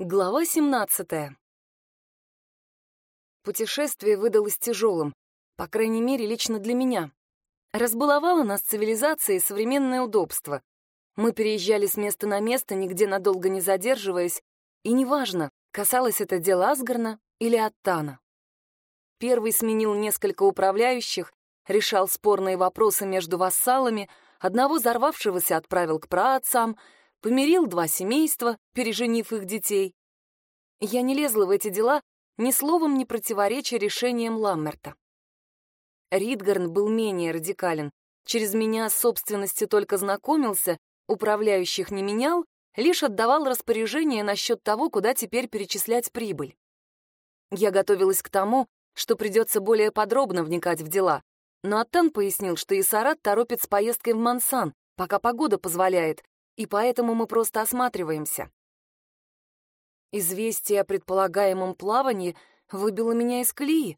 Глава 17 Путешествие выдалось тяжелым, по крайней мере, лично для меня. Разбаловала нас цивилизация и современное удобство. Мы переезжали с места на место, нигде надолго не задерживаясь, и неважно, касалось это дела Асгарна или Аттана. Первый сменил несколько управляющих, решал спорные вопросы между вассалами, одного взорвавшегося отправил к праотцам — помирил два семейства, переженив их детей. Я не лезла в эти дела, ни словом не противореча решениям Ламмерта. Ридгарн был менее радикален. Через меня с собственностью только знакомился, управляющих не менял, лишь отдавал распоряжение насчет того, куда теперь перечислять прибыль. Я готовилась к тому, что придется более подробно вникать в дела, но Аттан пояснил, что Исарат торопит с поездкой в Мансан, пока погода позволяет, и поэтому мы просто осматриваемся. Известие о предполагаемом плавании выбило меня из колеи.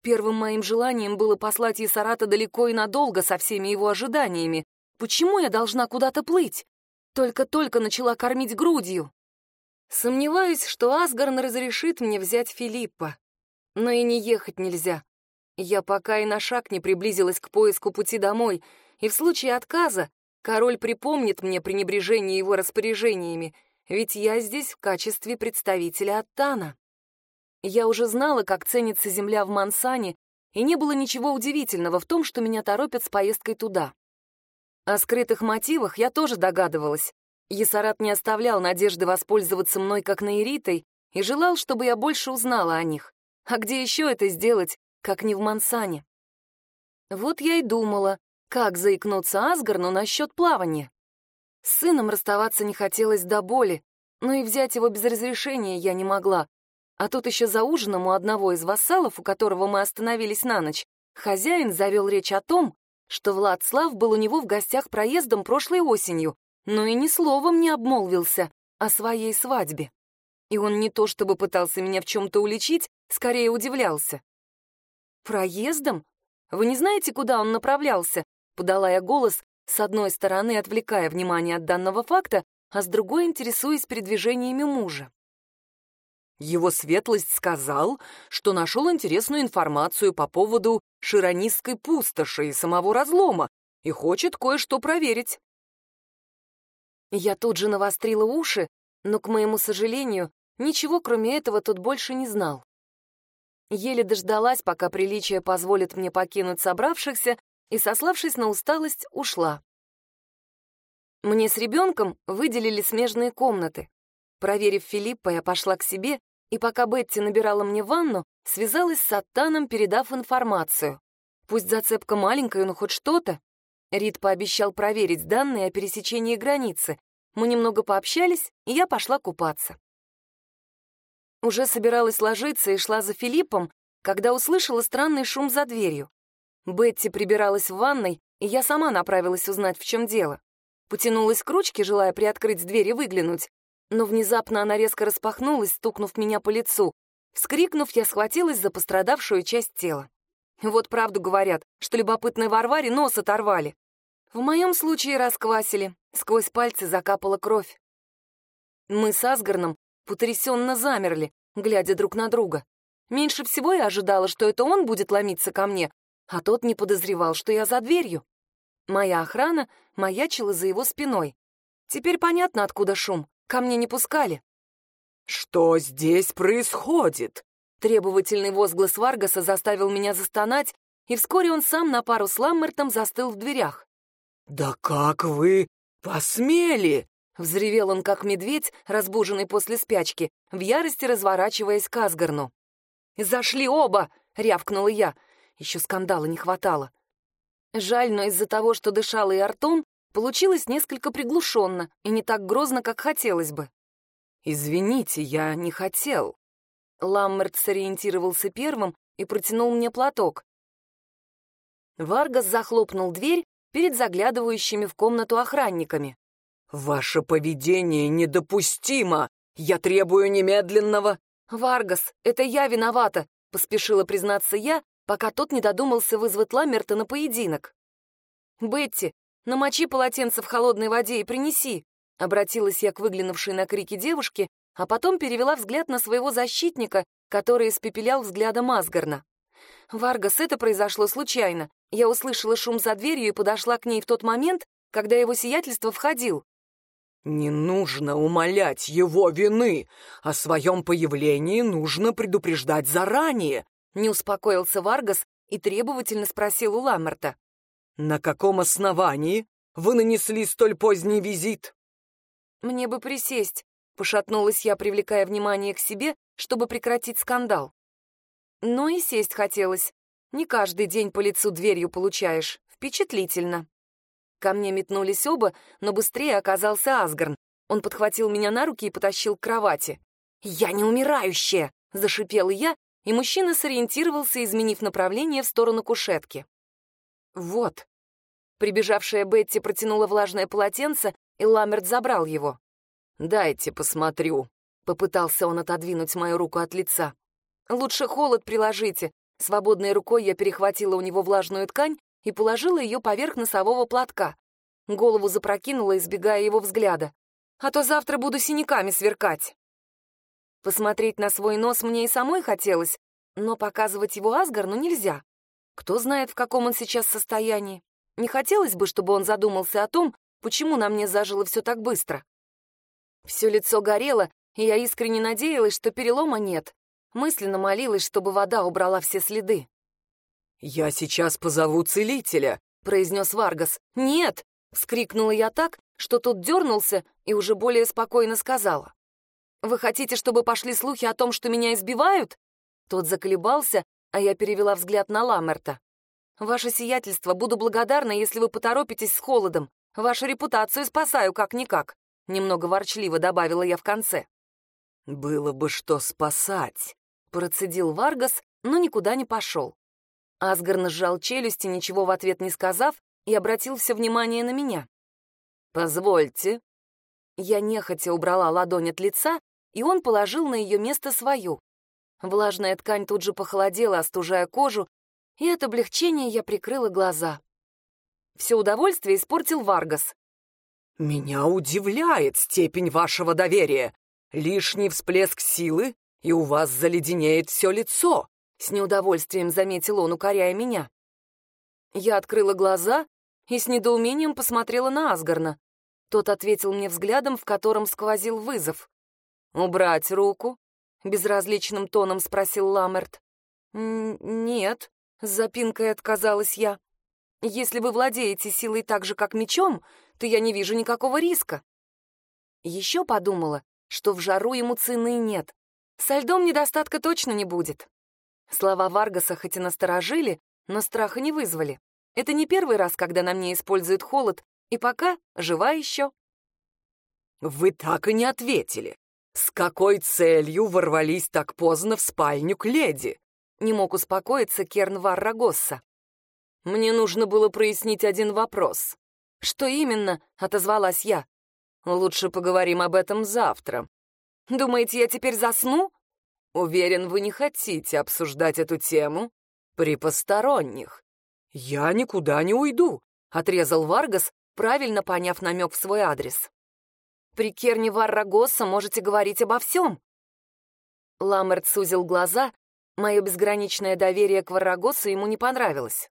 Первым моим желанием было послать Есарата далеко и надолго со всеми его ожиданиями. Почему я должна куда-то плыть? Только-только начала кормить грудью. Сомневаюсь, что Асгарн разрешит мне взять Филиппа. Но и не ехать нельзя. Я пока и на шаг не приблизилась к поиску пути домой, и в случае отказа Король припомнит мне пренебрежение его распоряжениями, ведь я здесь в качестве представителя Аттана. Я уже знала, как ценится земля в Мансане, и не было ничего удивительного в том, что меня торопят с поездкой туда. О скрытых мотивах я тоже догадывалась. Есарат не оставлял надежды воспользоваться мной как наиритой и желал, чтобы я больше узнала о них. А где еще это сделать, как не в Мансане? Вот я и думала, как заикнуться Асгарну насчет плавания? С сыном расставаться не хотелось до боли, но и взять его без разрешения я не могла. А тут еще за ужином у одного из вассалов, у которого мы остановились на ночь, хозяин завел речь о том, что Владслав был у него в гостях проездом прошлой осенью, но и ни словом не обмолвился о своей свадьбе. И он не то чтобы пытался меня в чем-то уличить, скорее удивлялся. «Проездом? Вы не знаете, куда он направлялся?» Подала я голос, с одной стороны отвлекая внимание от данного факта, а с другой интересуясь передвижениями мужа. Его светлость сказал, что нашел интересную информацию по поводу широнистской пустоши и самого разлома и хочет кое-что проверить. Я тут же навострила уши, но, к моему сожалению, ничего кроме этого тут больше не знал. Еле дождалась, пока приличие позволит мне покинуть собравшихся, и, сославшись на усталость, ушла. Мне с ребенком выделили смежные комнаты. Проверив Филиппа, я пошла к себе, и пока Бетти набирала мне ванну, связалась с Аттаном, передав информацию. Пусть зацепка маленькая, но хоть что-то. Рид пообещал проверить данные о пересечении границы. Мы немного пообщались, и я пошла купаться. Уже собиралась ложиться и шла за Филиппом, когда услышала странный шум за дверью. Бетти прибиралась в ванной, и я сама направилась узнать, в чем дело. Потянулась к ручке, желая приоткрыть дверь и выглянуть, но внезапно она резко распахнулась, стукнув меня по лицу. Вскрикнув, я схватилась за пострадавшую часть тела. Вот правду говорят, что любопытной Варваре нос оторвали. В моем случае расквасили, сквозь пальцы закапала кровь. Мы с Асгарном потрясенно замерли, глядя друг на друга. Меньше всего я ожидала, что это он будет ломиться ко мне, а тот не подозревал, что я за дверью. Моя охрана маячила за его спиной. Теперь понятно, откуда шум. Ко мне не пускали. «Что здесь происходит?» Требовательный возглас Варгаса заставил меня застонать, и вскоре он сам на пару с Ламмертом застыл в дверях. «Да как вы посмели?» — взревел он, как медведь, разбуженный после спячки, в ярости разворачиваясь к Асгарну. «Зашли оба!» — рявкнула я. Еще скандала не хватало. Жаль, но из-за того, что дышала и ртом, получилось несколько приглушенно и не так грозно, как хотелось бы. «Извините, я не хотел». Ламмерт сориентировался первым и протянул мне платок. Варгас захлопнул дверь перед заглядывающими в комнату охранниками. «Ваше поведение недопустимо! Я требую немедленного...» «Варгас, это я виновата», — поспешила признаться я, пока тот не додумался вызвать Ламерта на поединок. «Бетти, намочи полотенце в холодной воде и принеси», — обратилась я к выглянувшей на крики девушке, а потом перевела взгляд на своего защитника, который испепелял взглядом Асгарна. «Варгас, это произошло случайно. Я услышала шум за дверью и подошла к ней в тот момент, когда его сиятельство входил. «Не нужно умалять его вины. О своем появлении нужно предупреждать заранее», — не успокоился Варгас и требовательно спросил у Ламерта. «На каком основании вы нанесли столь поздний визит?» «Мне бы присесть», — пошатнулась я, привлекая внимание к себе, чтобы прекратить скандал. Но и сесть хотелось. Не каждый день по лицу дверью получаешь. Впечатлительно. Ко мне метнулись оба, но быстрее оказался Асгарн. Он подхватил меня на руки и потащил к кровати. «Я не умирающая!» — зашипела я, и мужчина сориентировался, изменив направление в сторону кушетки. «Вот». Прибежавшая Бетти протянула влажное полотенце, и Ламерт забрал его. «Дайте посмотрю», — попытался он отодвинуть мою руку от лица. «Лучше холод приложите». Свободной рукой я перехватила у него влажную ткань и положила ее поверх носового платка. Голову запрокинула, избегая его взгляда. «А то завтра буду синяками сверкать». Посмотреть на свой нос мне и самой хотелось, но показывать его Асгарну нельзя. Кто знает, в каком он сейчас состоянии. Не хотелось бы, чтобы он задумался о том, почему на мне зажило все так быстро. Все лицо горело, и я искренне надеялась, что перелома нет. Мысленно молилась, чтобы вода убрала все следы. «Я сейчас позову целителя», — произнес Варгас. «Нет!» — вскрикнула я так, что тот дернулся и уже более спокойно сказала. «Вы хотите, чтобы пошли слухи о том, что меня избивают?» Тот заколебался, а я перевела взгляд на Ламерта. «Ваше сиятельство, буду благодарна, если вы поторопитесь с холодом. Вашу репутацию спасаю как-никак», — немного ворчливо добавила я в конце. «Было бы что спасать», — процедил Варгас, но никуда не пошел. Асгарн сжал челюсти, ничего в ответ не сказав, и обратил все внимание на меня. «Позвольте». Я нехотя убрала ладонь от лица, и он положил на ее место свою. Влажная ткань тут же похолодела, остужая кожу, и от облегчения я прикрыла глаза. Все удовольствие испортил Варгас. «Меня удивляет степень вашего доверия. Лишний всплеск силы, и у вас заледенеет все лицо. С неудовольствием заметил он, укоряя меня. Я открыла глаза и с недоумением посмотрела на Асгарна. Тот ответил мне взглядом, в котором сквозил вызов. «Убрать руку?» — безразличным тоном спросил Ламерт. «Нет», — с запинкой отказалась я. «Если вы владеете силой так же, как мечом, то я не вижу никакого риска». Еще подумала, что в жару ему цены нет. Со льдом недостатка точно не будет. Слова Варгаса хоть и насторожили, но страха не вызвали. Это не первый раз, когда на мне используют холод, и пока жива еще. «Вы так и не ответили. С какой целью ворвались так поздно в спальню к леди?» Не мог успокоиться Керн Варрагосса. «Мне нужно было прояснить один вопрос». «Что именно?» — отозвалась я. «Лучше поговорим об этом завтра». «Думаете, я теперь засну?» Уверен, вы не хотите обсуждать эту тему при посторонних. Я никуда не уйду, отрезал Варгас, правильно поняв намек в свой адрес. При Керне Варрагоса можете говорить обо всем. Ламерт сузил глаза, мое безграничное доверие к Варрагосу ему не понравилось.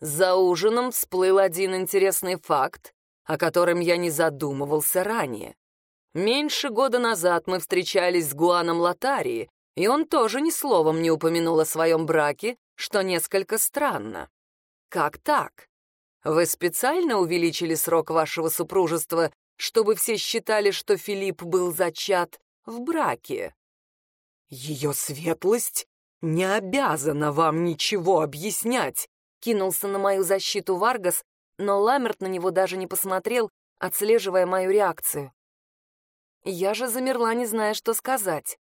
За ужином всплыл один интересный факт, о котором я не задумывался ранее. Меньше года назад мы встречались с Гуаном Лотарии, и он тоже ни словом не упомянул о своем браке, что несколько странно. Как так? Вы специально увеличили срок вашего супружества, чтобы все считали, что Филипп был зачат в браке? Ее светлость не обязана вам ничего объяснять, кинулся на мою защиту Варгас, но Ламерт на него даже не посмотрел, отслеживая мою реакцию. Я же замерла, не зная, что сказать.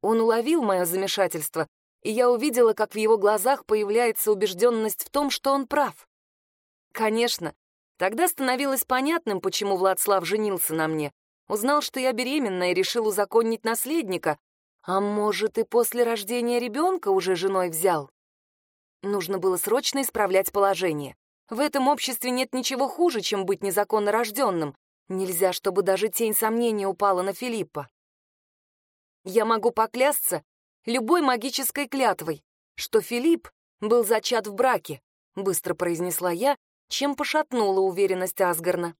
Он уловил мое замешательство, и я увидела, как в его глазах появляется убежденность в том, что он прав. Конечно, тогда становилось понятным, почему Владслав женился на мне. Узнал, что я беременна и решил узаконить наследника, а может, и после рождения ребенка уже женой взял. Нужно было срочно исправлять положение. В этом обществе нет ничего хуже, чем быть незаконно рожденным, Нельзя, чтобы даже тень сомнения упала на Филиппа. Я могу поклясться любой магической клятвой, что Филипп был зачат в браке, быстро произнесла я, чем пошатнула уверенность Асгарна.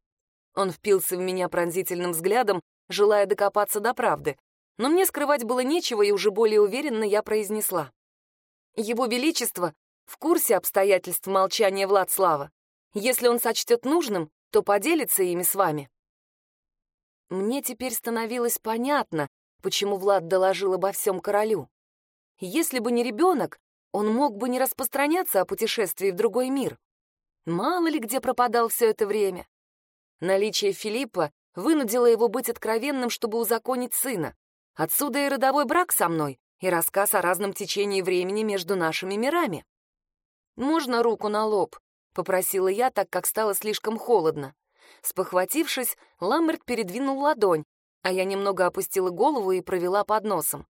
Он впился в меня пронзительным взглядом, желая докопаться до правды, но мне скрывать было нечего, и уже более уверенно я произнесла. Его Величество в курсе обстоятельств молчания Владслава. Если он сочтет нужным, то поделится ими с вами. Мне теперь становилось понятно, почему Влад доложил обо всем королю. Если бы не ребенок, он мог бы не распространяться о путешествии в другой мир. Мало ли где пропадал все это время. Наличие Филиппа вынудило его быть откровенным, чтобы узаконить сына. Отсюда и родовой брак со мной, и рассказ о разном течении времени между нашими мирами. «Можно руку на лоб?» — попросила я, так как стало слишком холодно. Спохватившись, Ламберт передвинул ладонь, а я немного опустила голову и провела под носом.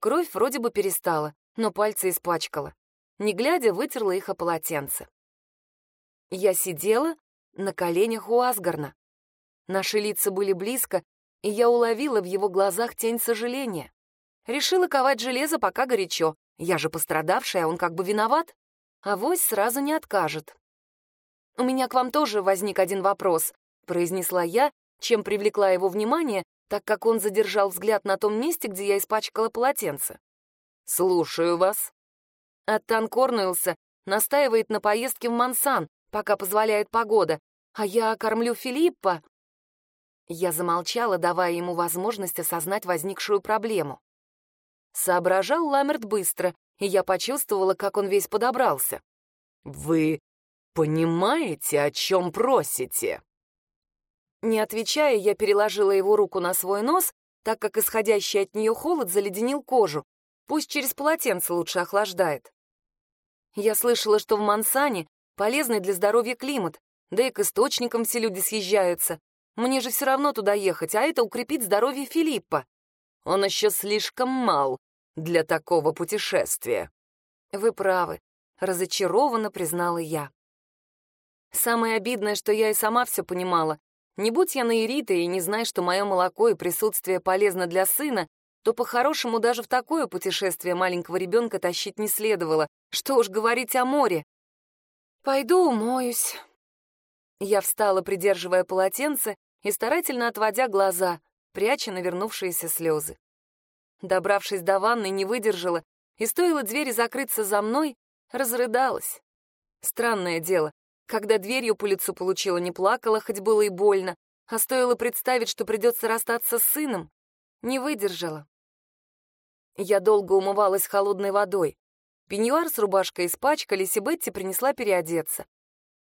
Кровь вроде бы перестала, но пальцы испачкала. Не глядя, вытерла их о полотенце. Я сидела на коленях у Асгарна. Наши лица были близко, и я уловила в его глазах тень сожаления. Решила ковать железо, пока горячо. Я же пострадавшая, он как бы виноват. А вось сразу не откажет. «У меня к вам тоже возник один вопрос», — произнесла я, чем привлекла его внимание, так как он задержал взгляд на том месте, где я испачкала полотенце. «Слушаю вас». Аттан Корнуэлса настаивает на поездке в Мансан, пока позволяет погода, а я кормлю Филиппа. Я замолчала, давая ему возможность осознать возникшую проблему. Соображал Ламерт быстро, и я почувствовала, как он весь подобрался. «Вы понимаете, о чем просите?» Не отвечая, я переложила его руку на свой нос, так как исходящий от нее холод заледенил кожу. Пусть через полотенце лучше охлаждает. Я слышала, что в Мансане полезный для здоровья климат, да и к источникам все люди съезжаются. Мне же все равно туда ехать, а это укрепит здоровье Филиппа. Он еще слишком мал для такого путешествия. Вы правы, разочарованно признала я. Самое обидное, что я и сама все понимала. Не будь я наирита и не зная, что мое молоко и присутствие полезно для сына, то по-хорошему даже в такое путешествие маленького ребенка тащить не следовало. Что уж говорить о море. Пойду умоюсь. Я встала, придерживая полотенце и старательно отводя глаза, пряча навернувшиеся слезы. Добравшись до ванной, не выдержала, и стоило двери закрыться за мной, разрыдалась. Странное дело, когда дверью по лицу получила, не плакала, хоть было и больно, а стоило представить, что придется расстаться с сыном, не выдержала. Я долго умывалась холодной водой. Пеньюар с рубашкой испачкались, и Бетти принесла переодеться.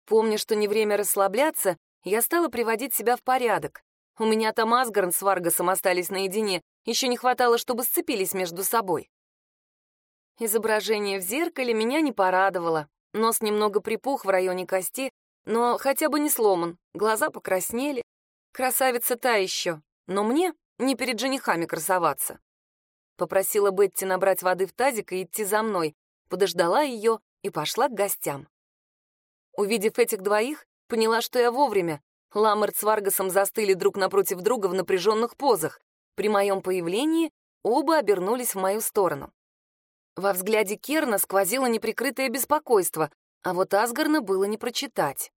Помня, что не время расслабляться, я стала приводить себя в порядок. У меня там Асгарн с Варгасом остались наедине, еще не хватало, чтобы сцепились между собой. Изображение в зеркале меня не порадовало. Нос немного припух в районе кости, но хотя бы не сломан, глаза покраснели. Красавица та еще, но мне не перед женихами красоваться. Попросила Бетти набрать воды в тазик и идти за мной, подождала ее и пошла к гостям. Увидев этих двоих, поняла, что я вовремя, Ламерт с Варгасом застыли друг напротив друга в напряженных позах. При моем появлении оба обернулись в мою сторону. Во взгляде Керна сквозило неприкрытое беспокойство, а вот Асгарна было не прочитать.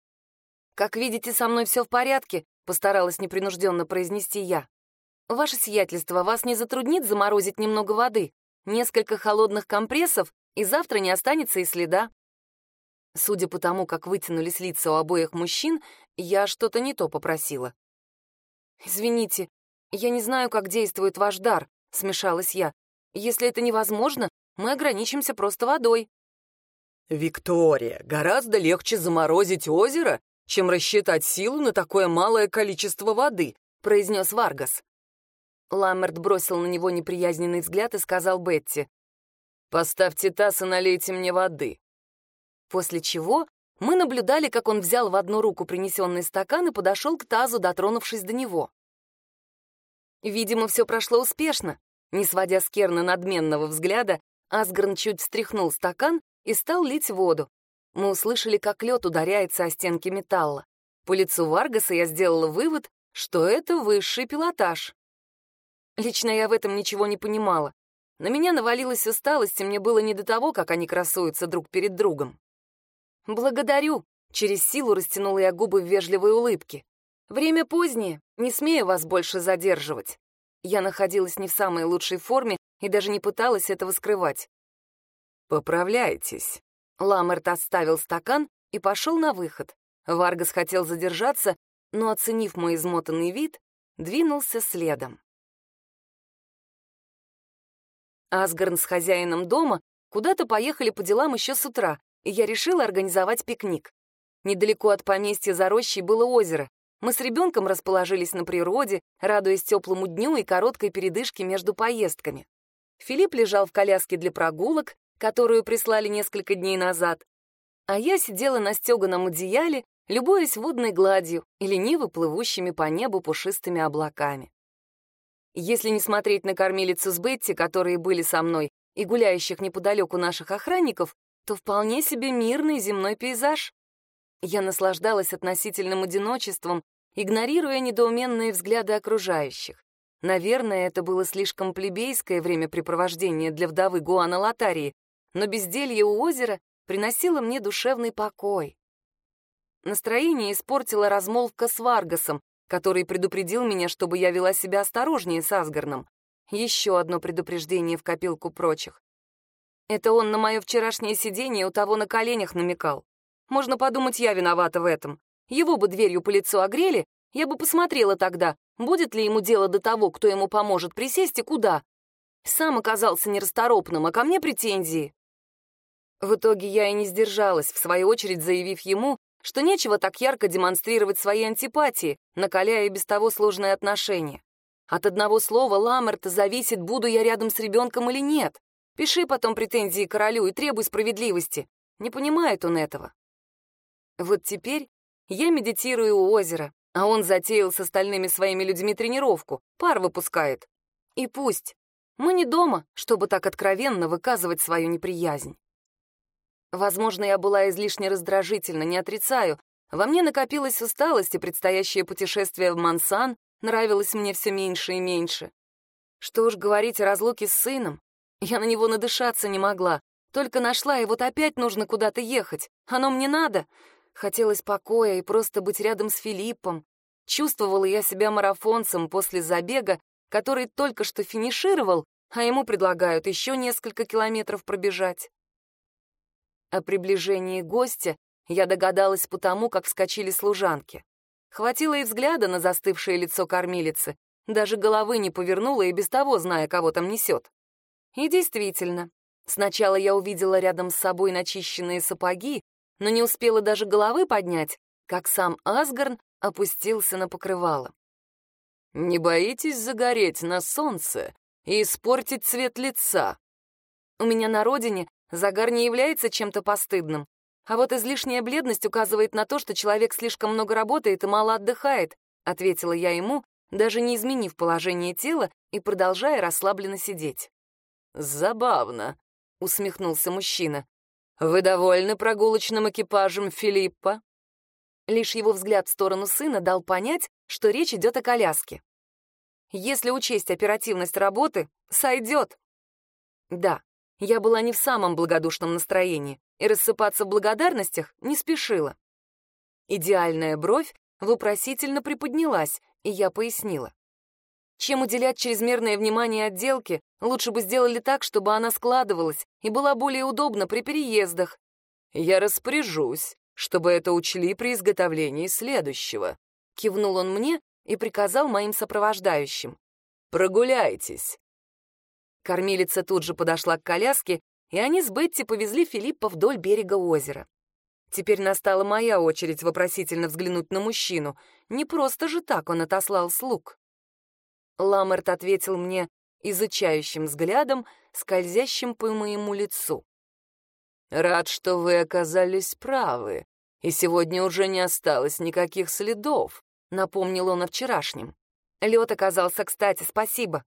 «Как видите, со мной все в порядке», — постаралась непринужденно произнести я. «Ваше сиятельство, вас не затруднит заморозить немного воды? Несколько холодных компрессов, и завтра не останется и следа». Судя по тому, как вытянулись лица у обоих мужчин, я что-то не то попросила. «Извините, я не знаю, как действует ваш дар», — смешалась я. «Если это невозможно, мы ограничимся просто водой». «Виктория, гораздо легче заморозить озеро, чем рассчитать силу на такое малое количество воды», — произнес Варгас. Ламмерт бросил на него неприязненный взгляд и сказал Бетти. «Поставьте таз и налейте мне воды. После чего мы наблюдали, как он взял в одну руку принесенный стакан и подошел к тазу, дотронувшись до него. Видимо, все прошло успешно. Не сводя с Керна надменного взгляда, Асгарн чуть встряхнул стакан и стал лить воду. Мы услышали, как лед ударяется о стенки металла. По лицу Варгаса я сделала вывод, что это высший пилотаж. Лично я в этом ничего не понимала. На меня навалилась усталость, и мне было не до того, как они красуются друг перед другом. «Благодарю», — через силу растянула я губы в вежливой улыбке. «Время позднее, не смею вас больше задерживать». Я находилась не в самой лучшей форме и даже не пыталась этого скрывать. «Поправляйтесь». Ламерт отставил стакан и пошел на выход. Варгас хотел задержаться, но, оценив мой измотанный вид, двинулся следом. Асгарн с хозяином дома куда-то поехали по делам еще с утра, и я решила организовать пикник. Недалеко от поместья за рощей было озеро. Мы с ребенком расположились на природе, радуясь теплому дню и короткой передышке между поездками. Филипп лежал в коляске для прогулок, которую прислали несколько дней назад, а я сидела на стеганом одеяле, любуясь водной гладью и лениво плывущими по небу пушистыми облаками. Если не смотреть на кормилицу с Бетти, которые были со мной, и гуляющих неподалеку наших охранников, то вполне себе мирный земной пейзаж. Я наслаждалась относительным одиночеством, игнорируя недоуменные взгляды окружающих. Наверное, это было слишком плебейское времяпрепровождение для вдовы Гуана Латарии, но безделье у озера приносило мне душевный покой. Настроение испортила размолвка с Варгасом, который предупредил меня, чтобы я вела себя осторожнее с Асгарном. Еще одно предупреждение в копилку прочих. Это он на мое вчерашнее сидение у того на коленях намекал. Можно подумать, я виновата в этом. Его бы дверью по лицу огрели, я бы посмотрела тогда, будет ли ему дело до того, кто ему поможет присесть и куда. Сам оказался нерасторопным, а ко мне претензии. В итоге я и не сдержалась, в свою очередь заявив ему, что нечего так ярко демонстрировать свои антипатии, накаляя без того сложные отношения. От одного слова Ламерта зависит, буду я рядом с ребенком или нет. Пиши потом претензии королю и требуй справедливости. Не понимает он этого. Вот теперь я медитирую у озера, а он затеял с остальными своими людьми тренировку, пар выпускает. И пусть. Мы не дома, чтобы так откровенно выказывать свою неприязнь. Возможно, я была излишне раздражительна, не отрицаю. Во мне накопилась усталость, и предстоящее путешествие в Мансан нравилось мне все меньше и меньше. Что уж говорить о разлуке с сыном. Я на него надышаться не могла. Только нашла, и вот опять нужно куда-то ехать. Оно мне надо. Хотелось покоя и просто быть рядом с Филиппом. Чувствовала я себя марафонцем после забега, который только что финишировал, а ему предлагают еще несколько километров пробежать. О приближении гостя я догадалась потому, как вскочили служанки. Хватило и взгляда на застывшее лицо кормилицы, даже головы не повернула и без того, зная, кого там несет. И действительно, сначала я увидела рядом с собой начищенные сапоги, но не успела даже головы поднять, как сам Асгарн опустился на покрывало. «Не боитесь загореть на солнце и испортить цвет лица?» У меня на родине Загар не является чем-то постыдным. А вот излишняя бледность указывает на то, что человек слишком много работает и мало отдыхает, ответила я ему, даже не изменив положение тела и продолжая расслабленно сидеть. Забавно, усмехнулся мужчина. Вы довольны прогулочным экипажем Филиппа? Лишь его взгляд в сторону сына дал понять, что речь идет о коляске. Если учесть оперативность работы, сойдет. Да, я была не в самом благодушном настроении и рассыпаться в благодарностях не спешила. Идеальная бровь вопросительно приподнялась, и я пояснила. Чем уделять чрезмерное внимание отделке, лучше бы сделали так, чтобы она складывалась и была более удобна при переездах. «Я распоряжусь, чтобы это учли при изготовлении следующего», — кивнул он мне и приказал моим сопровождающим. «Прогуляйтесь, Кормилица тут же подошла к коляске, и они с Бетти повезли Филиппа вдоль берега озера. Теперь настала моя очередь вопросительно взглянуть на мужчину. Не просто же так он отослал слуг. Ламерт ответил мне изучающим взглядом, скользящим по моему лицу. «Рад, что вы оказались правы, и сегодня уже не осталось никаких следов», — напомнил он о вчерашнем. Лед оказался кстати, спасибо.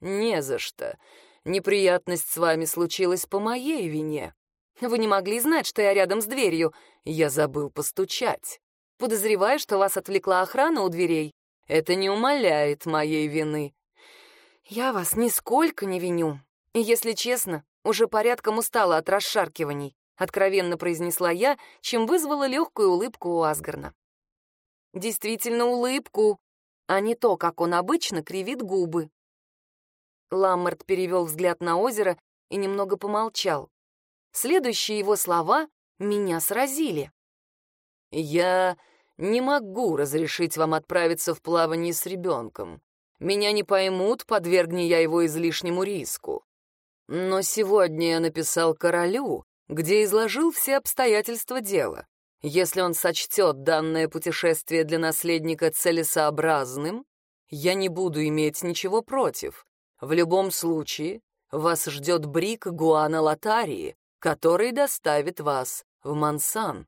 «Не за что. Неприятность с вами случилась по моей вине. Вы не могли знать, что я рядом с дверью. Я забыл постучать. Подозреваю, что вас отвлекла охрана у дверей. Это не умаляет моей вины. «Я вас нисколько не виню. И, если честно, уже порядком устала от расшаркиваний», откровенно произнесла я, чем вызвала легкую улыбку у Асгарна. Действительно улыбку, а не то, как он обычно кривит губы. Ламмарт перевел взгляд на озеро и немного помолчал. Следующие его слова меня сразили. «Я не могу разрешить вам отправиться в плавание с ребенком. Меня не поймут, подвергни я его излишнему риску. Но сегодня я написал королю, где изложил все обстоятельства дела. Если он сочтет данное путешествие для наследника целесообразным, я не буду иметь ничего против. В любом случае, вас ждет брик Гуана Латарии, который доставит вас в Мансан.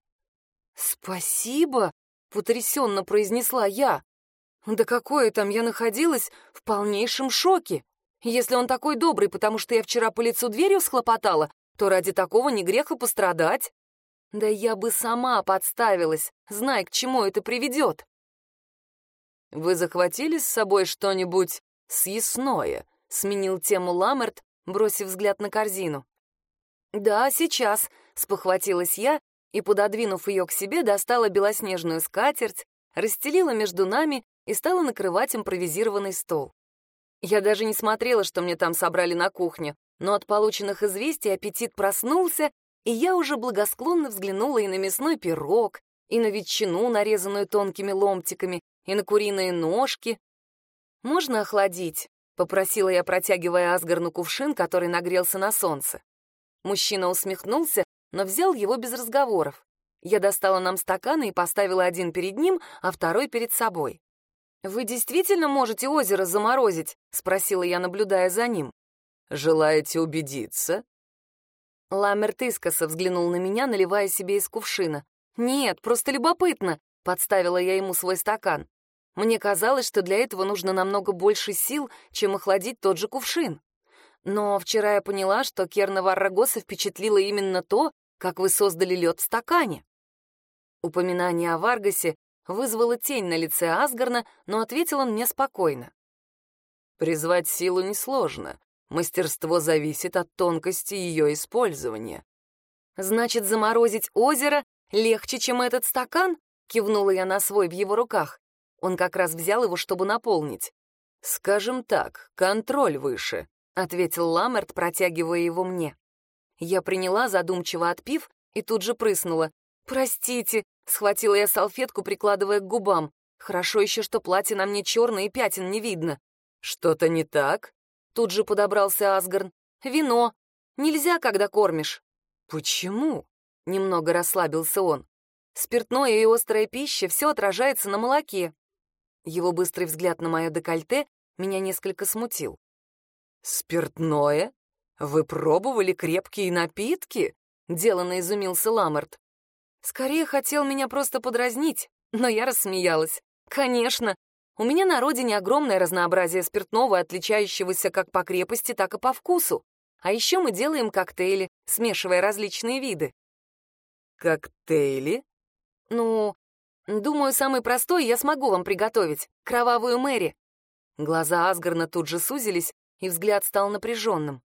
«Спасибо!» — потрясенно произнесла я. Да какое там я находилась в полнейшем шоке. Если он такой добрый, потому что я вчера по лицу дверью схлопотала, то ради такого не греха пострадать. Да я бы сама подставилась, зная, к чему это приведет. «Вы захватили с собой что-нибудь съестное?» — сменил тему Ламерт, бросив взгляд на корзину. «Да, сейчас», — спохватилась я и, пододвинув ее к себе, достала белоснежную скатерть, расстелила между нами и стала накрывать импровизированный стол. Я даже не смотрела, что мне там собрали на кухне, но от полученных известий аппетит проснулся, и я уже благосклонно взглянула и на мясной пирог, и на ветчину, нарезанную тонкими ломтиками, и на куриные ножки. «Можно охладить?» — попросила я, протягивая Асгарну кувшин, который нагрелся на солнце. Мужчина усмехнулся, но взял его без разговоров. Я достала нам стаканы и поставила один перед ним, а второй перед собой. «Вы действительно можете озеро заморозить?» — спросила я, наблюдая за ним. «Желаете убедиться?» Ламерт искоса взглянул на меня, наливая себе из кувшина. «Нет, просто любопытно», — подставила я ему свой стакан. Мне казалось, что для этого нужно намного больше сил, чем охладить тот же кувшин. Но вчера я поняла, что Керна Варрагоса впечатлило именно то, как вы создали лед в стакане. Упоминание о Варгасе вызвало тень на лице Асгарна, но ответил он мне спокойно. «Призвать силу несложно. Мастерство зависит от тонкости ее использования». «Значит, заморозить озеро легче, чем этот стакан?» — кивнула я на свой в его руках. Он как раз взял его, чтобы наполнить. «Скажем так, контроль выше», — ответил Ламерт, протягивая его мне. Я приняла, задумчиво отпив, и тут же прыснула. «Простите», — схватила я салфетку, прикладывая к губам. «Хорошо еще, что платье на мне черное и пятен не видно». «Что-то не так?» Тут же подобрался Асгарн. «Вино. Нельзя, когда кормишь». «Почему?» — немного расслабился он. «Спиртное и острая пища — все отражается на молоке». Его быстрый взгляд на мое декольте меня несколько смутил. «Спиртное?» «Вы пробовали крепкие напитки?» — деланно изумился Ламарт. «Скорее хотел меня просто подразнить, но я рассмеялась. Конечно, у меня на родине огромное разнообразие спиртного, отличающегося как по крепости, так и по вкусу. А еще мы делаем коктейли, смешивая различные виды». «Коктейли?» «Ну, думаю, самый простой я смогу вам приготовить. Кровавую Мэри». Глаза Асгарна тут же сузились, и взгляд стал напряженным.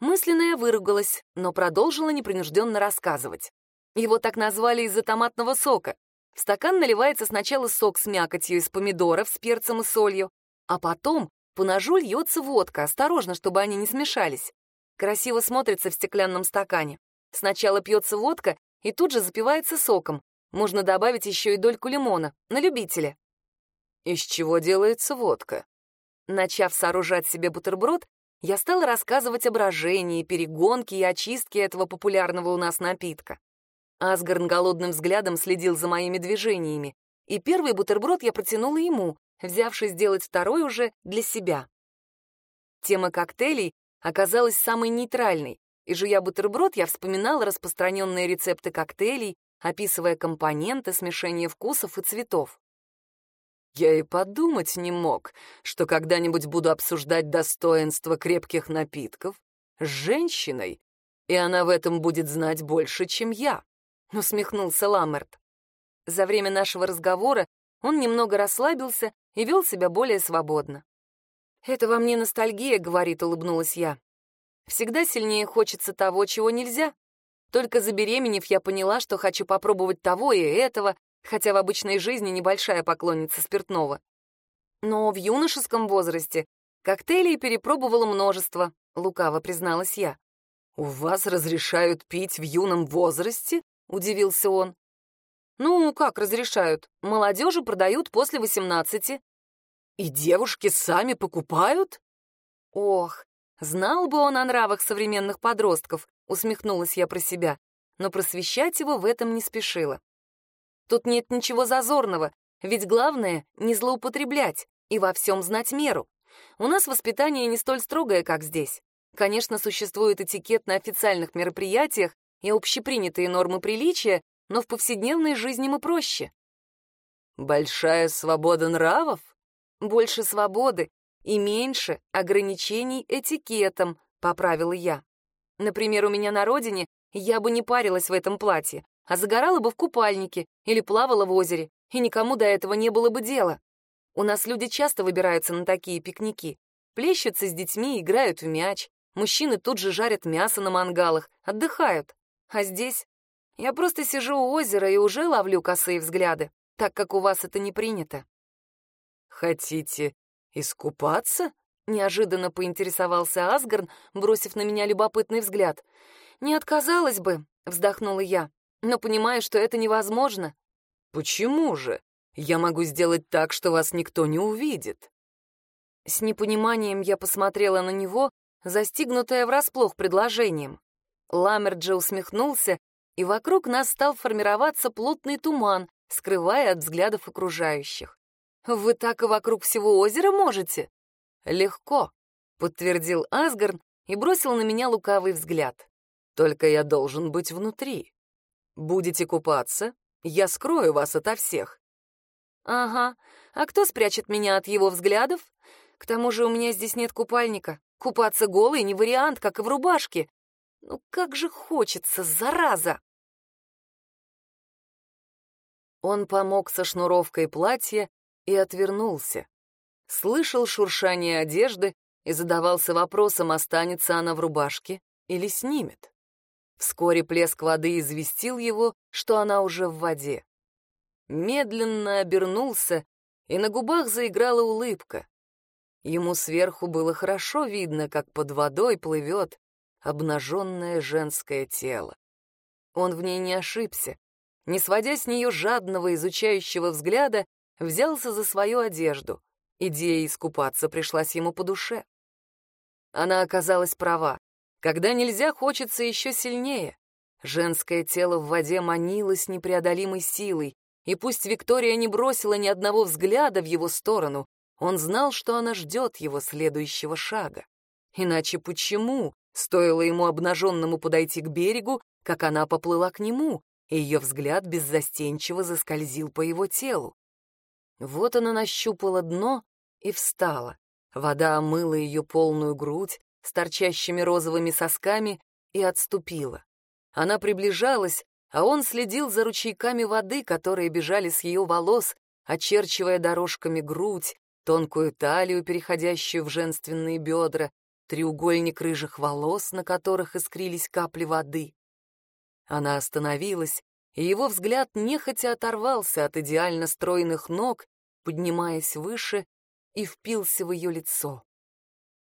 Мысленно я выругалась, но продолжила непринужденно рассказывать. Его так назвали из-за томатного сока. В стакан наливается сначала сок с мякотью из помидоров с перцем и солью, а потом по ножу льется водка, осторожно, чтобы они не смешались. Красиво смотрится в стеклянном стакане. Сначала пьется водка и тут же запивается соком. Можно добавить еще и дольку лимона, на любителя. Из чего делается водка? Начав сооружать себе бутерброд, я стала рассказывать о брожении, перегонке и очистке этого популярного у нас напитка. Асгарн голодным взглядом следил за моими движениями, и первый бутерброд я протянула ему, взявшись сделать второй уже для себя. Тема коктейлей оказалась самой нейтральной, и жуя бутерброд, я вспоминала распространенные рецепты коктейлей, описывая компоненты, смешение вкусов и цветов. Я и подумать не мог, что когда-нибудь буду обсуждать достоинство крепких напитков с женщиной, и она в этом будет знать больше, чем я», — усмехнулся Ламерт. За время нашего разговора он немного расслабился и вел себя более свободно. «Это во мне ностальгия», — говорит, улыбнулась я. «Всегда сильнее хочется того, чего нельзя. Только забеременев, я поняла, что хочу попробовать того и этого, хотя в обычной жизни небольшая поклонница спиртного. Но в юношеском возрасте коктейлей перепробовала множество, лукаво призналась я. «У вас разрешают пить в юном возрасте?» — удивился он. «Ну, как разрешают? Молодежи продают после восемнадцати». «И девушки сами покупают?» «Ох, знал бы он о нравах современных подростков», — усмехнулась я про себя, но просвещать его в этом не спешила. Тут нет ничего зазорного, ведь главное — не злоупотреблять и во всем знать меру. У нас воспитание не столь строгое, как здесь. Конечно, существует этикет на официальных мероприятиях и общепринятые нормы приличия, но в повседневной жизни мы проще. Большая свобода нравов? Больше свободы и меньше ограничений этикетом, поправила я. Например, у меня на родине я бы не парилась в этом платье, а загорала бы в купальнике или плавала в озере, и никому до этого не было бы дела. У нас люди часто выбираются на такие пикники. Плещутся с детьми, играют в мяч. Мужчины тут же жарят мясо на мангалах, отдыхают. А здесь я просто сижу у озера и уже ловлю косые взгляды, так как у вас это не принято. «Хотите искупаться?» — неожиданно поинтересовался Асгарн, бросив на меня любопытный взгляд. «Не отказалась бы», — вздохнула я но понимаю, что это невозможно. Почему же? Я могу сделать так, что вас никто не увидит. С непониманием я посмотрела на него, застигнутая врасплох предложением. Ламерджи усмехнулся, и вокруг нас стал формироваться плотный туман, скрывая от взглядов окружающих. «Вы так и вокруг всего озера можете?» «Легко», — подтвердил Асгарн и бросил на меня лукавый взгляд. «Только я должен быть внутри. Будете купаться, я скрою вас ото всех. Ага, а кто спрячет меня от его взглядов? К тому же у меня здесь нет купальника. Купаться голый не вариант, как и в рубашке. Ну как же хочется, зараза! Он помог со шнуровкой платья и отвернулся. Слышал шуршание одежды и задавался вопросом, останется она в рубашке или снимет. Вскоре плеск воды известил его, что она уже в воде. Медленно обернулся, и на губах заиграла улыбка. Ему сверху было хорошо видно, как под водой плывет обнаженное женское тело. Он в ней не ошибся. Не сводя с нее жадного изучающего взгляда, взялся за свою одежду. Идея искупаться пришлась ему по душе. Она оказалась права. Когда нельзя, хочется еще сильнее. Женское тело в воде манило с непреодолимой силой, и пусть Виктория не бросила ни одного взгляда в его сторону, он знал, что она ждет его следующего шага. Иначе почему, стоило ему обнаженному подойти к берегу, как она поплыла к нему, и ее взгляд беззастенчиво заскользил по его телу? Вот она нащупала дно и встала. Вода омыла ее полную грудь, с торчащими розовыми сосками и отступила. Она приближалась, а он следил за ручейками воды, которые бежали с ее волос, очерчивая дорожками грудь, тонкую талию, переходящую в женственные бедра, треугольник рыжих волос, на которых искрились капли воды. Она остановилась, и его взгляд нехотя оторвался от идеально стройных ног, поднимаясь выше, и впился в ее лицо.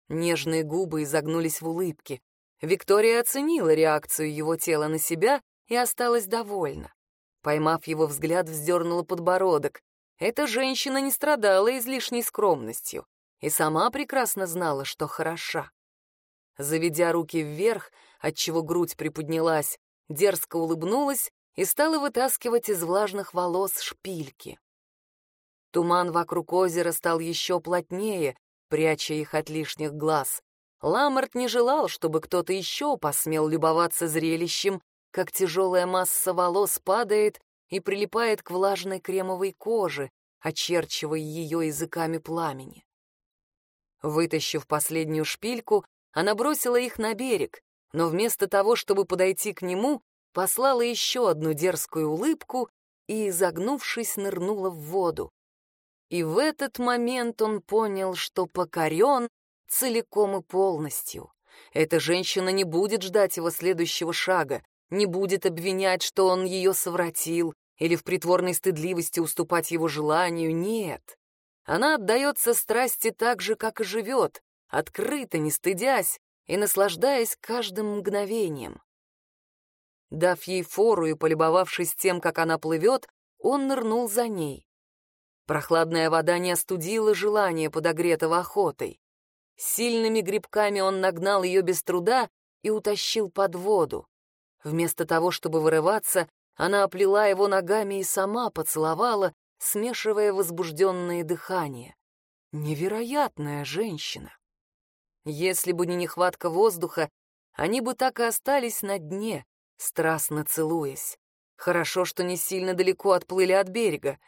Нежные губы изогнулись в улыбке. Виктория оценила реакцию его тела на себя и осталась довольна. Поймав его взгляд, вздернула подбородок. Эта женщина не страдала излишней скромностью и сама прекрасно знала, что хороша. Заведя руки вверх, отчего грудь приподнялась, дерзко улыбнулась и стала вытаскивать из влажных волос шпильки. Туман вокруг озера стал еще плотнее, пряча их от лишних глаз. Ламарт не желал, чтобы кто-то еще посмел любоваться зрелищем, как тяжелая масса волос падает и прилипает к влажной кремовой коже, очерчивая ее языками пламени. Вытащив последнюю шпильку, она бросила их на берег, но вместо того, чтобы подойти к нему, послала еще одну дерзкую улыбку и, изогнувшись, нырнула в воду. И в этот момент он понял, что покорен целиком и полностью. Эта женщина не будет ждать его следующего шага, не будет обвинять, что он ее совратил, или в притворной стыдливости уступать его желанию. Нет. Она отдается страсти так же, как и живет, открыто, не стыдясь и наслаждаясь каждым мгновением. Дав ей фору и полюбовавшись тем, как она плывет, он нырнул за ней. Прохладная вода не остудила желание, подогретого охотой. Сильными грибками он нагнал ее без труда и утащил под воду. Вместо того, чтобы вырываться, она оплела его ногами и сама поцеловала, смешивая возбужденные дыхания. Невероятная женщина. Если бы не нехватка воздуха, они бы так и остались на дне, страстно целуясь. Хорошо, что не сильно далеко отплыли от берега.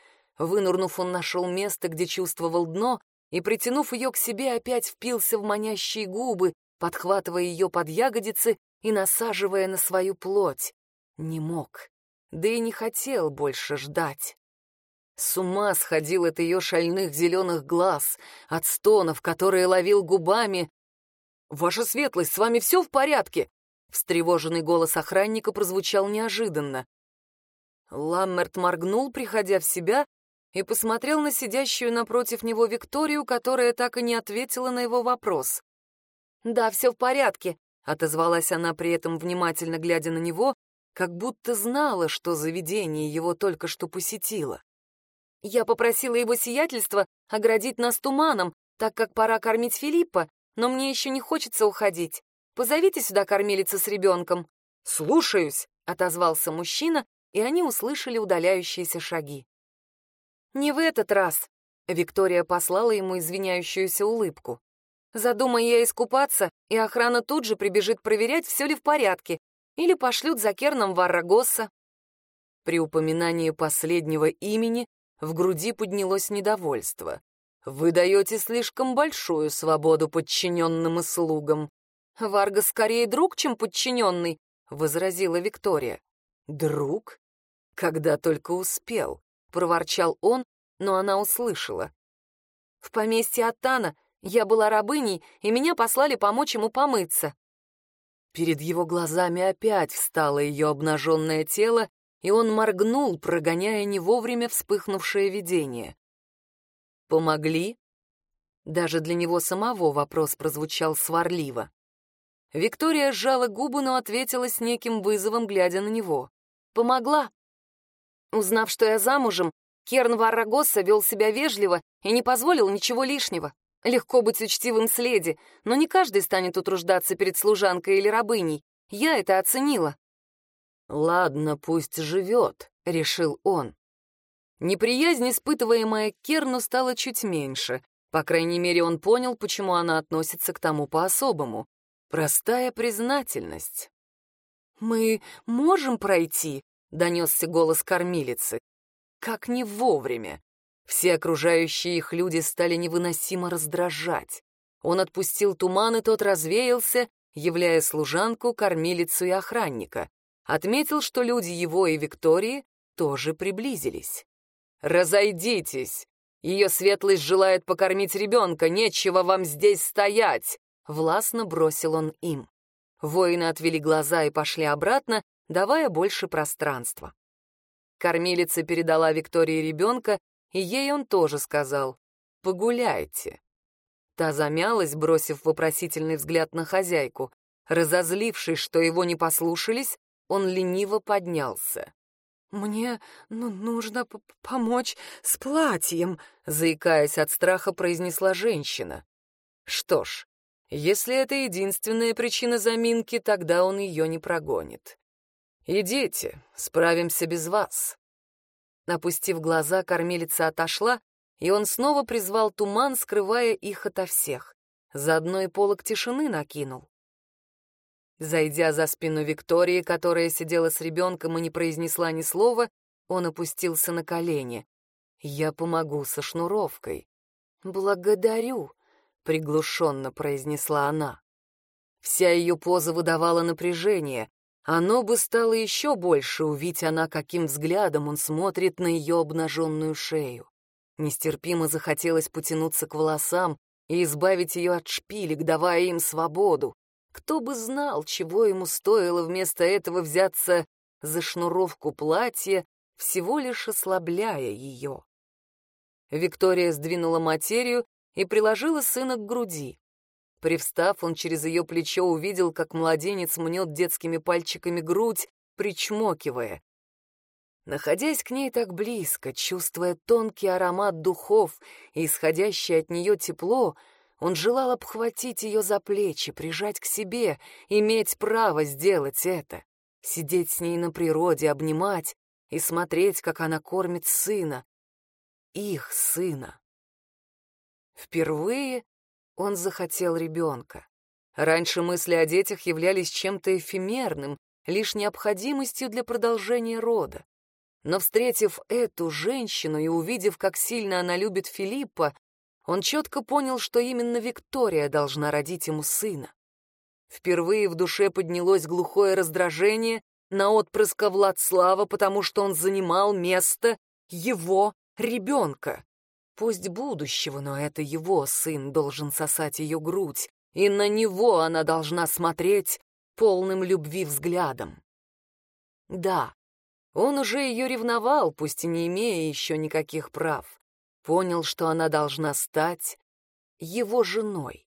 Вынурнув, он нашел место, где чувствовал дно, и, притянув ее к себе, опять впился в манящие губы, подхватывая ее под ягодицы и насаживая на свою плоть. Не мог, да и не хотел больше ждать. С ума сходил от ее шальных зеленых глаз, от стонов, которые ловил губами. «Ваша светлость, с вами все в порядке?» Встревоженный голос охранника прозвучал неожиданно. Ламмерт моргнул, приходя в себя, и посмотрел на сидящую напротив него Викторию, которая так и не ответила на его вопрос. «Да, все в порядке», — отозвалась она при этом, внимательно глядя на него, как будто знала, что заведение его только что посетило. «Я попросила его сиятельство оградить нас туманом, так как пора кормить Филиппа, но мне еще не хочется уходить. Позовите сюда кормилица с ребенком». «Слушаюсь», — отозвался мужчина, и они услышали удаляющиеся шаги. «Не в этот раз», — Виктория послала ему извиняющуюся улыбку. «Задумай я искупаться, и охрана тут же прибежит проверять, все ли в порядке, или пошлют за Керном в Аррагосса». При упоминании последнего имени в груди поднялось недовольство. «Вы даете слишком большую свободу подчиненным и слугам». «Варга скорее друг, чем подчиненный», — возразила Виктория. «Друг? Когда только успел. — проворчал он, но она услышала. «В поместье Аттана я была рабыней, и меня послали помочь ему помыться». Перед его глазами опять встало ее обнаженное тело, и он моргнул, прогоняя не вовремя вспыхнувшее видение. «Помогли?» Даже для него самого вопрос прозвучал сварливо. Виктория сжала губы, но ответила с неким вызовом, глядя на него. «Помогла. Узнав, что я замужем, Керн Варрагоса вел себя вежливо и не позволил ничего лишнего. Легко быть учтивым с леди, но не каждый станет утруждаться перед служанкой или рабыней. Я это оценила. «Ладно, пусть живет», — решил он. Неприязнь, испытываемая Керну, стала чуть меньше. По крайней мере, он понял, почему она относится к тому по-особому. Простая признательность. «Мы можем пройти?» — донесся голос кормилицы. Как не вовремя. Все окружающие их люди стали невыносимо раздражать. Он отпустил туман, и тот развеялся, являя служанку, кормилицу и охранника. Отметил, что люди его и Виктории тоже приблизились. «Разойдитесь! Ее светлость желает покормить ребенка, нечего вам здесь стоять!» Властно бросил он им. Воины отвели глаза и пошли обратно, давая больше пространства. Кормилица передала Виктории ребенка, и ей он тоже сказал «Погуляйте». Та замялась, бросив вопросительный взгляд на хозяйку. Разозлившись, что его не послушались, он лениво поднялся. «Мне ну, нужно помочь с платьем», — заикаясь от страха, произнесла женщина. «Что ж, если это единственная причина заминки, тогда он ее не прогонит. «Идите, справимся без вас». Опустив глаза, кормилица отошла, и он снова призвал туман, скрывая их ото всех. Заодно и полок тишины накинул. Зайдя за спину Виктории, которая сидела с ребенком и не произнесла ни слова, он опустился на колени. «Я помогу со шнуровкой». «Благодарю», — приглушенно произнесла она. Вся ее поза выдавала напряжение, оно бы стало еще больше, увидеть она, каким взглядом он смотрит на ее обнаженную шею. Нестерпимо захотелось потянуться к волосам и избавить ее от шпилек, давая им свободу. Кто бы знал, чего ему стоило вместо этого взяться за шнуровку платья, всего лишь ослабляя ее. Виктория сдвинула материю и приложила сына к груди. Привстав, он через ее плечо увидел, как младенец мнет детскими пальчиками грудь, причмокивая. Находясь к ней так близко, чувствуя тонкий аромат духов и исходящее от нее тепло, он желал обхватить ее за плечи, прижать к себе, иметь право сделать это, сидеть с ней на природе, обнимать и смотреть, как она кормит сына, их сына. Впервые он захотел ребенка. Раньше мысли о детях являлись чем-то эфемерным, лишь необходимостью для продолжения рода. Но встретив эту женщину и увидев, как сильно она любит Филиппа, он четко понял, что именно Виктория должна родить ему сына. Впервые в душе поднялось глухое раздражение на отпрыска Владслава, потому что он занимал место его ребенка. Пусть будущего, но это его сын должен сосать ее грудь, и на него она должна смотреть полным любви взглядом. Да, он уже ее ревновал, пусть и не имея еще никаких прав. Понял, что она должна стать его женой.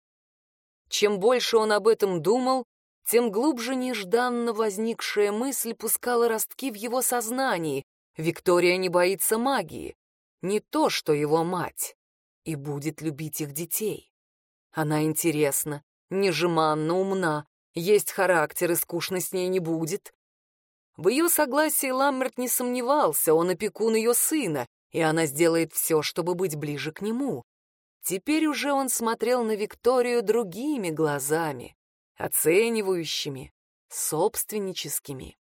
Чем больше он об этом думал, тем глубже нежданно возникшая мысль пускала ростки в его сознании. Виктория не боится магии не то, что его мать, и будет любить их детей. Она интересна, нежеманна, умна, есть характер, и скучно с ней не будет. В ее согласии Ламмерт не сомневался, он опекун ее сына, и она сделает все, чтобы быть ближе к нему. Теперь уже он смотрел на Викторию другими глазами, оценивающими, собственническими.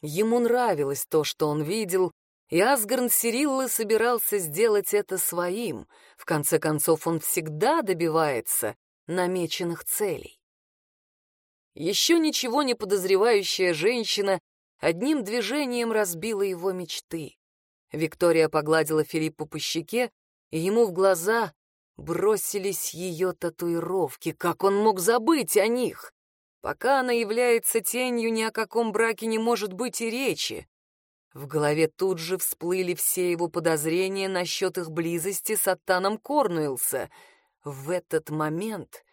Ему нравилось то, что он видел, и Асгарн Сирилла собирался сделать это своим. В конце концов, он всегда добивается намеченных целей. Еще ничего не подозревающая женщина одним движением разбила его мечты. Виктория погладила Филиппа по щеке, и ему в глаза бросились ее татуировки. Как он мог забыть о них? Пока она является тенью, ни о каком браке не может быть и речи. В голове тут же всплыли все его подозрения насчет их близости с Аттаном Корнуэлса. В этот момент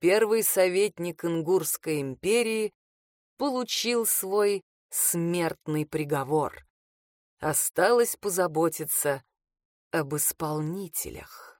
первый советник Ингурской империи получил свой смертный приговор. Осталось позаботиться об исполнителях.